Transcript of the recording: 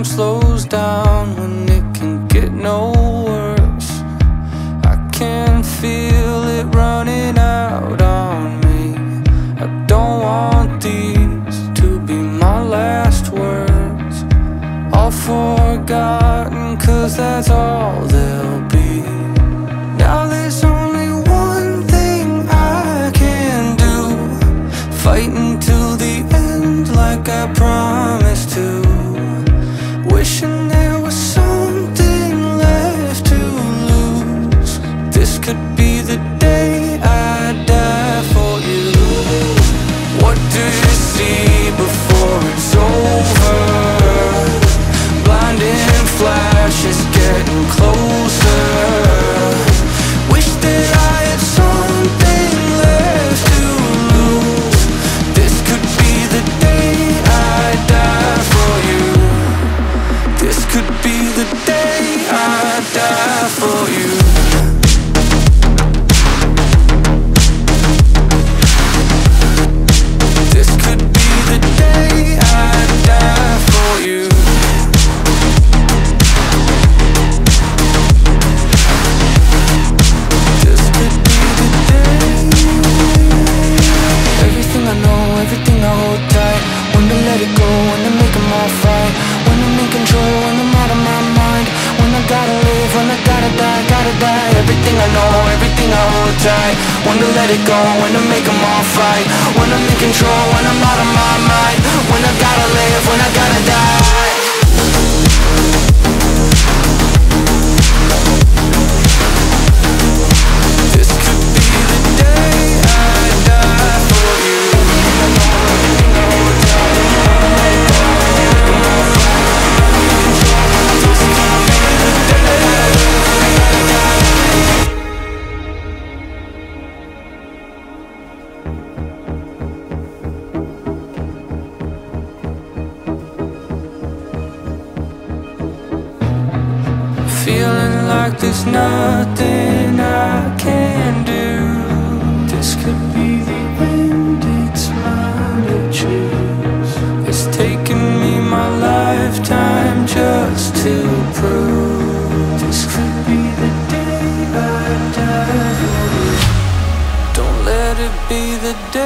time slows down when it can get no worse. I can feel it running out on me. I don't want these to be my last words. All forgotten, cause that's all they'll be. Now there's only one thing I can do. Fighting till the end like I promised the day die. Everything I know, everything I hold tight. When to let it go, when to make 'em all fight. When I'm in control, when I'm out of my mind. When I Feeling like there's nothing I can do. This could be the end, it's mine to choose. It's taken me my lifetime just to prove. This could be the day I die. Don't let it be the day